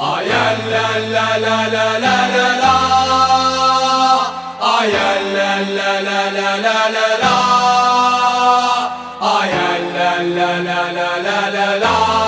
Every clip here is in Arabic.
Ayel la la la la la la la Ayel la la la la la la la Ayel la la la la la la la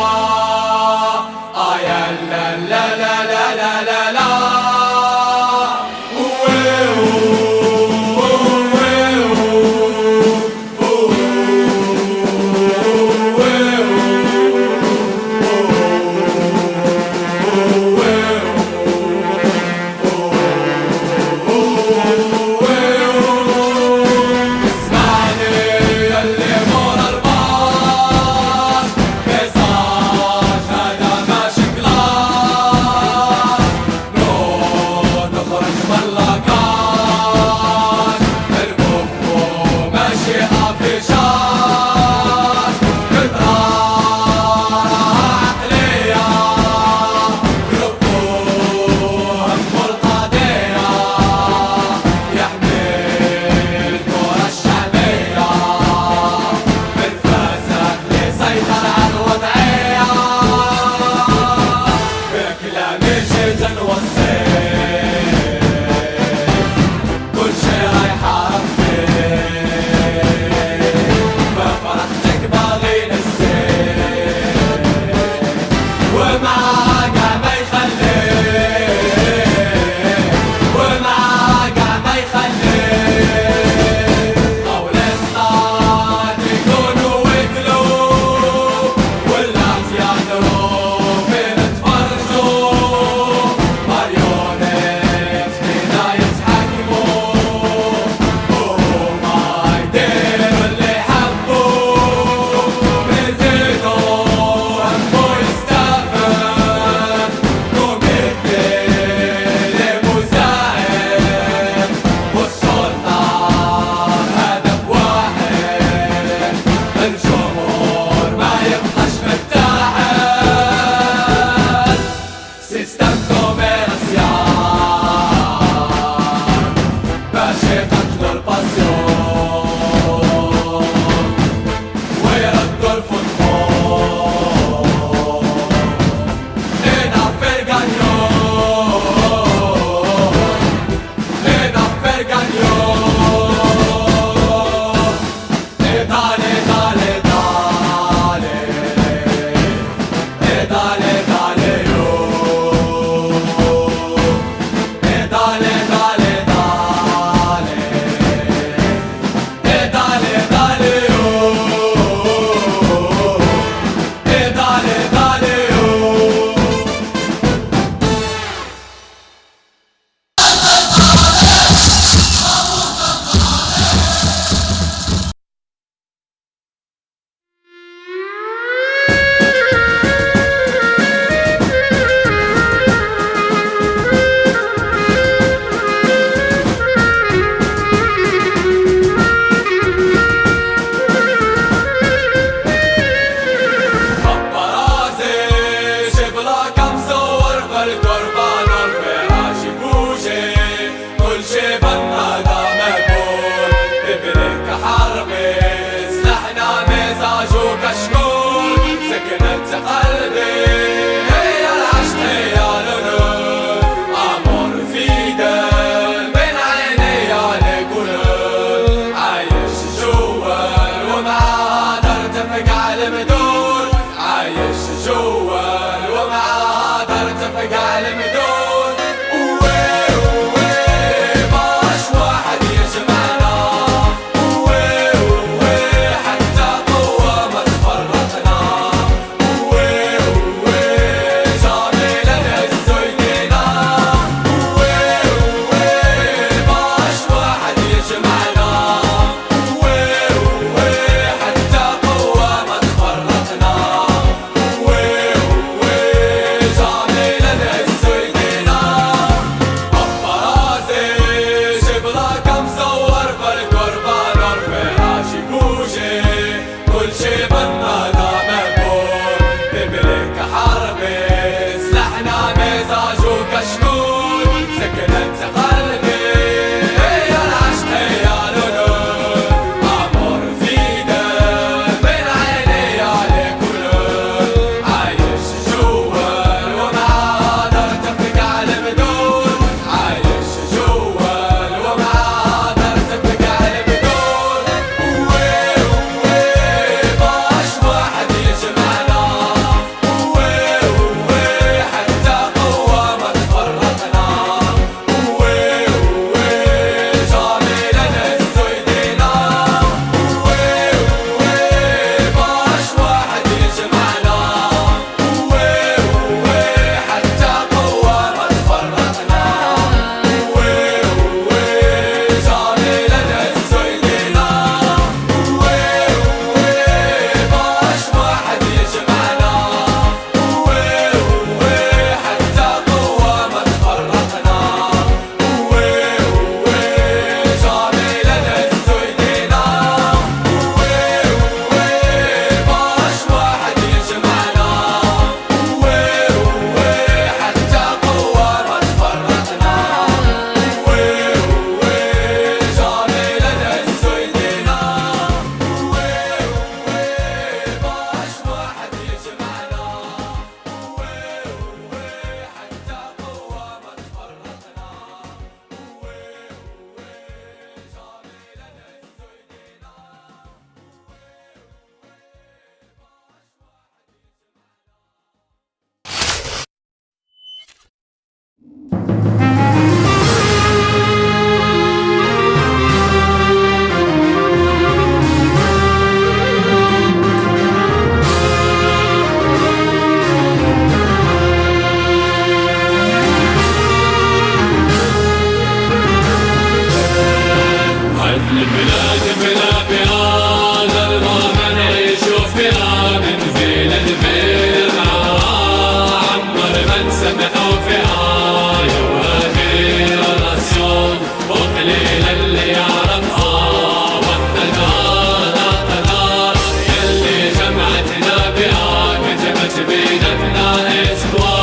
It's la espoir.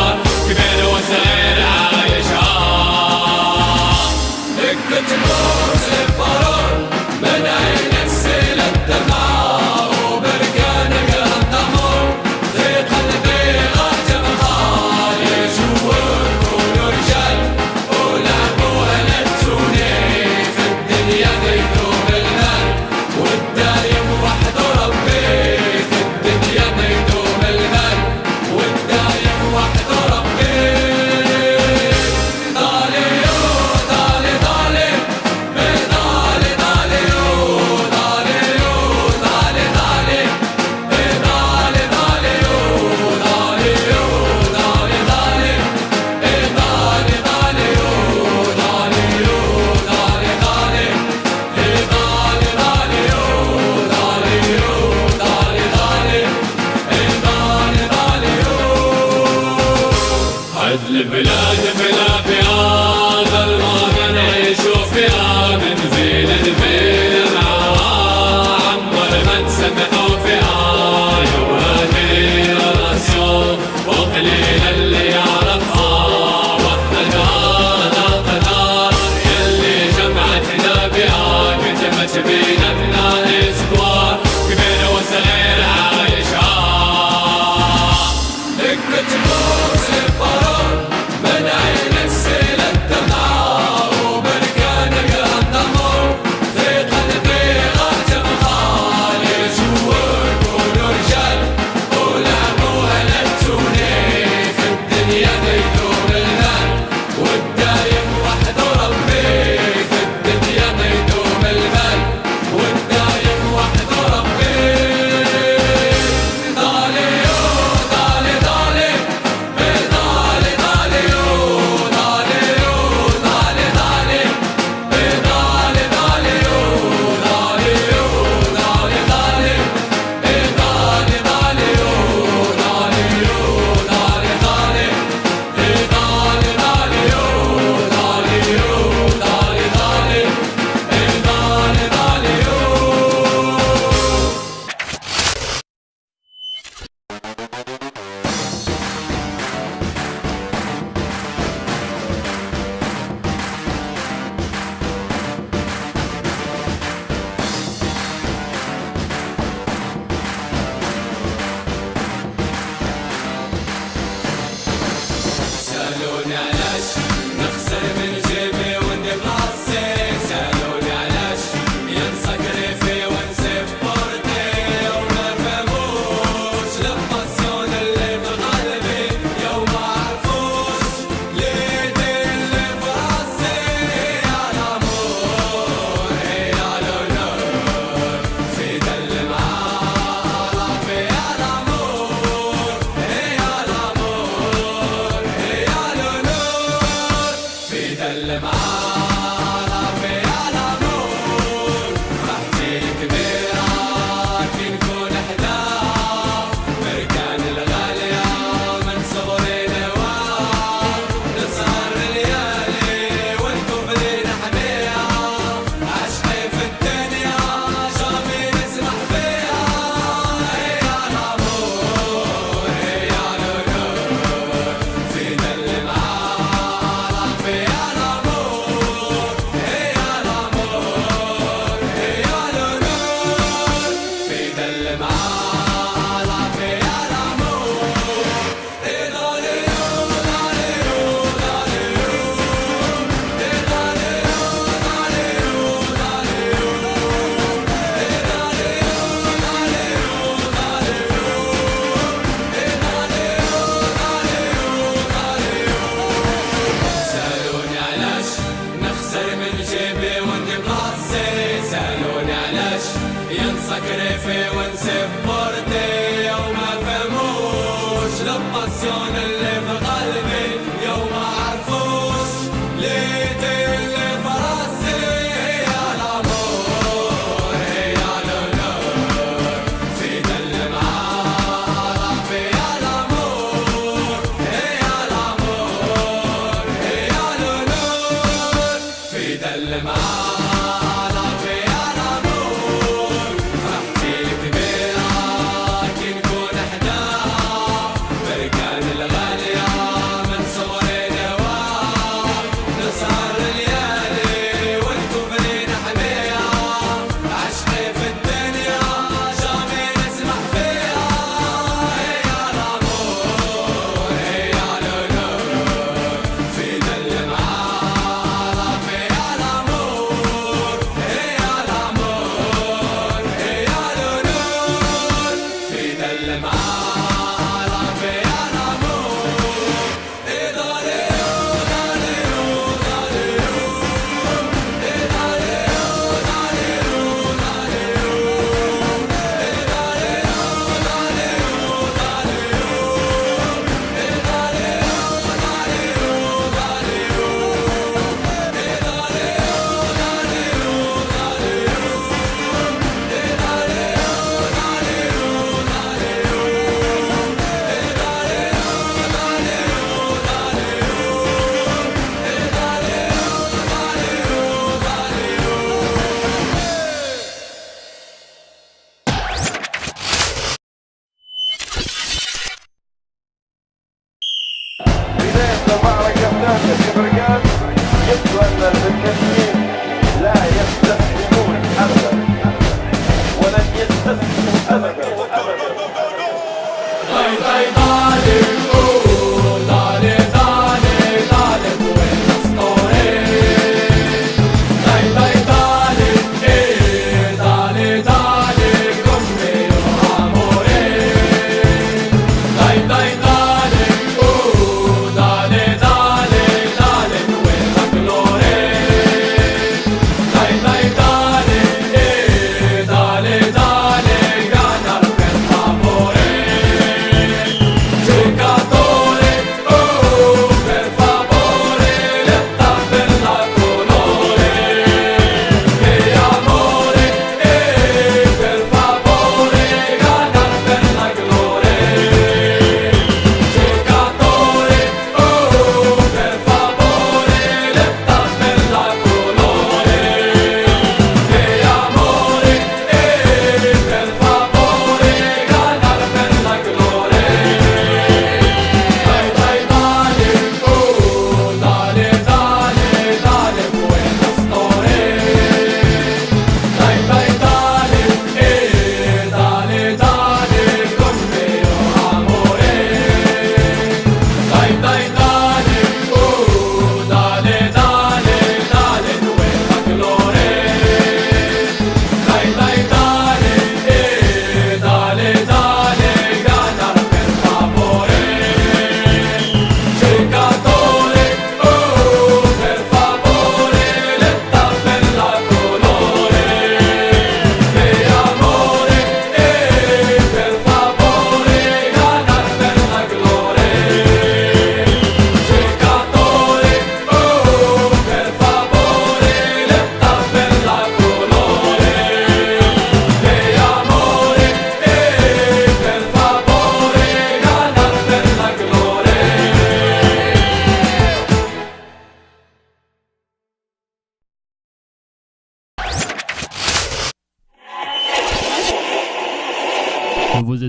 اللي بلاد بلاد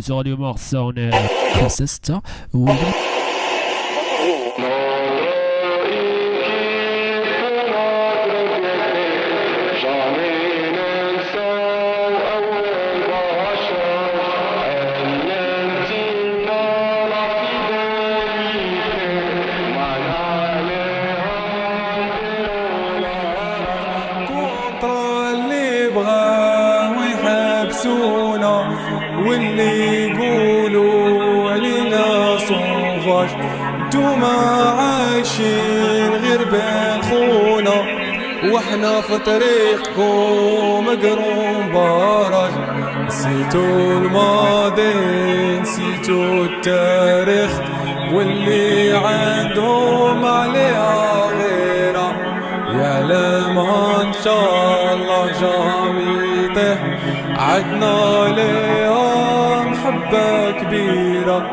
sur Radio Marsan. Euh, ça, ça, ça. Oui. في طريقكم مقروم باراج نسيتوا الماضي نسيتوا التاريخ واللي عندهم عليها غيرة. يا لما إن شاء الله جام يطيح عدنا ليها محبة كبيرة.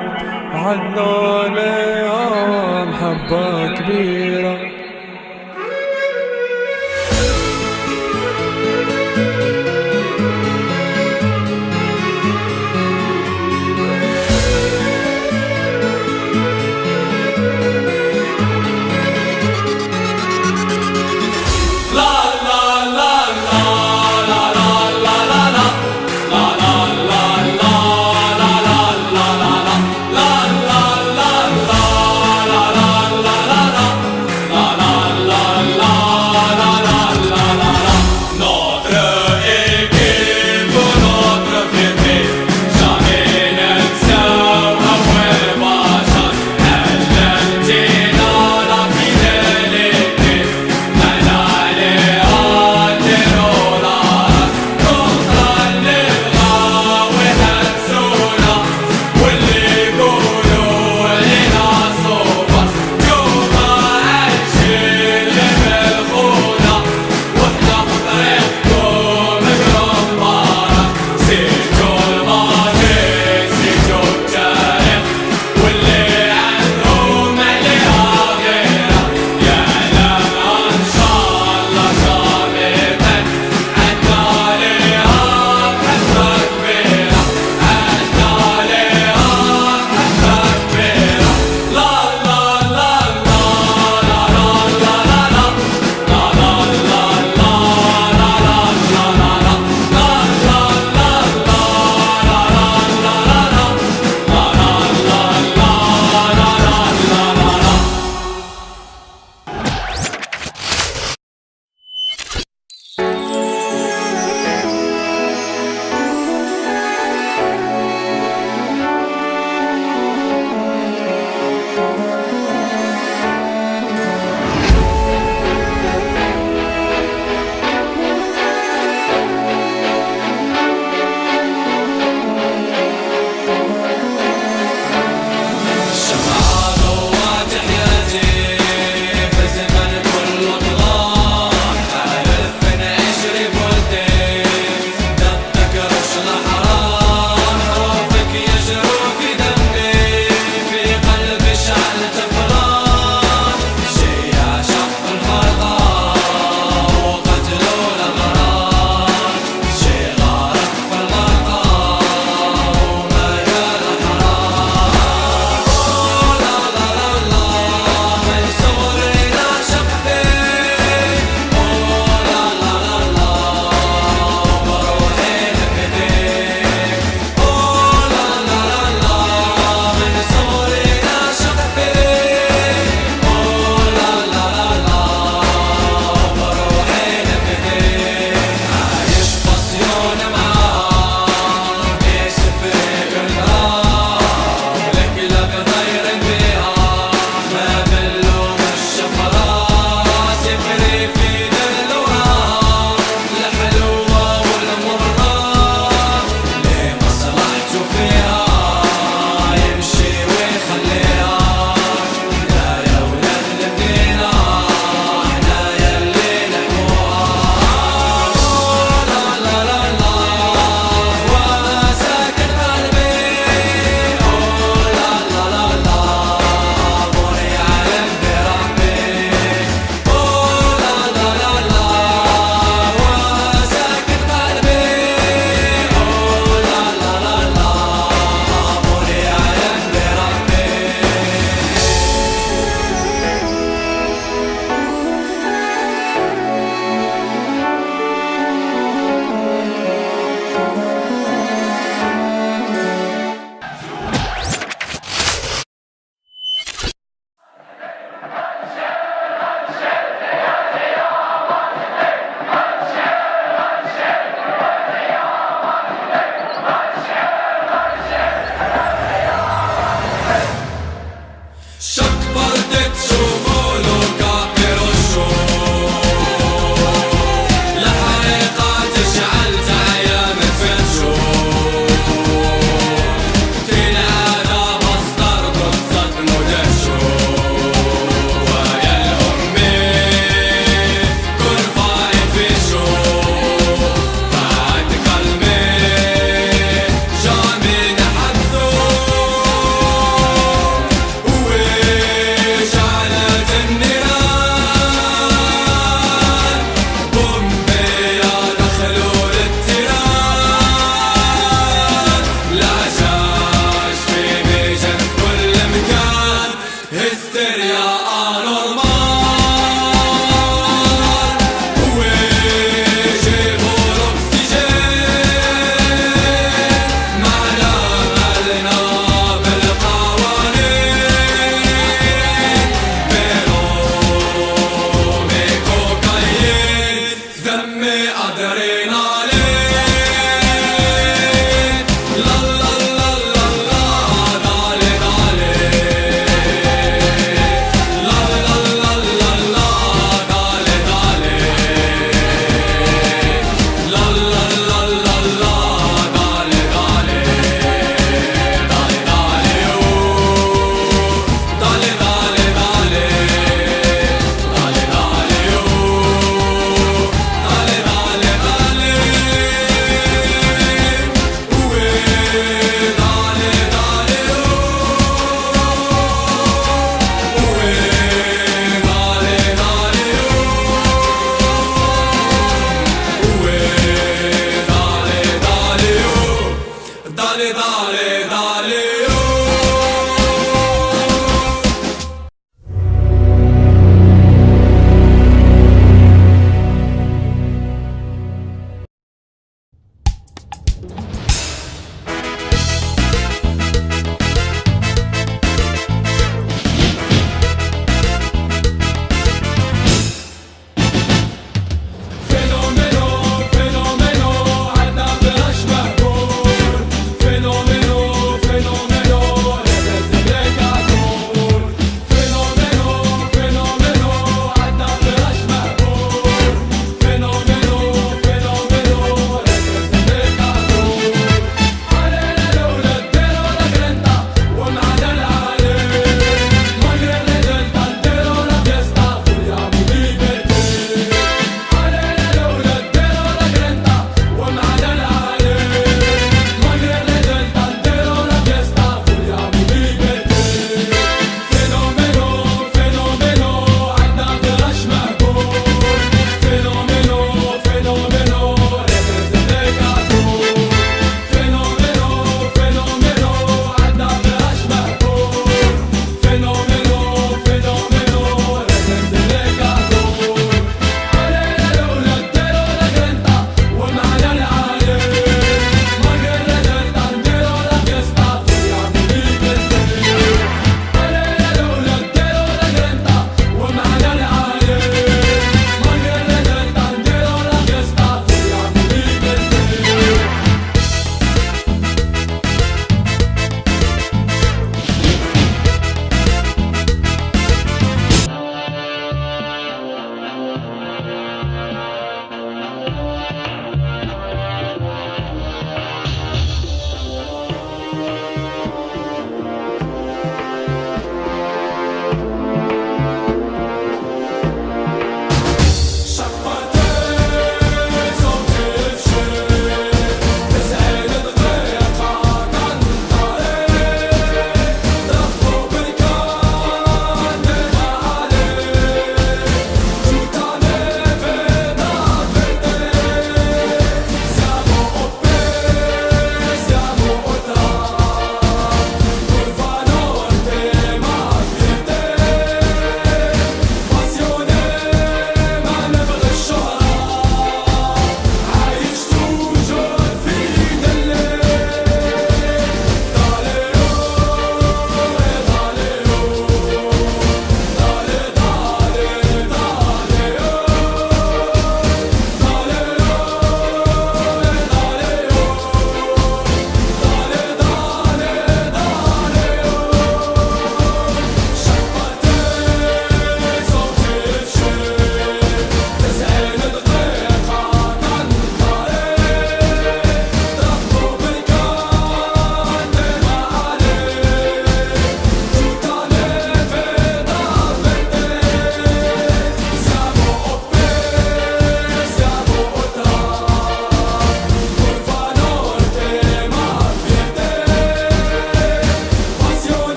عدنا ليها محبة كبيرة.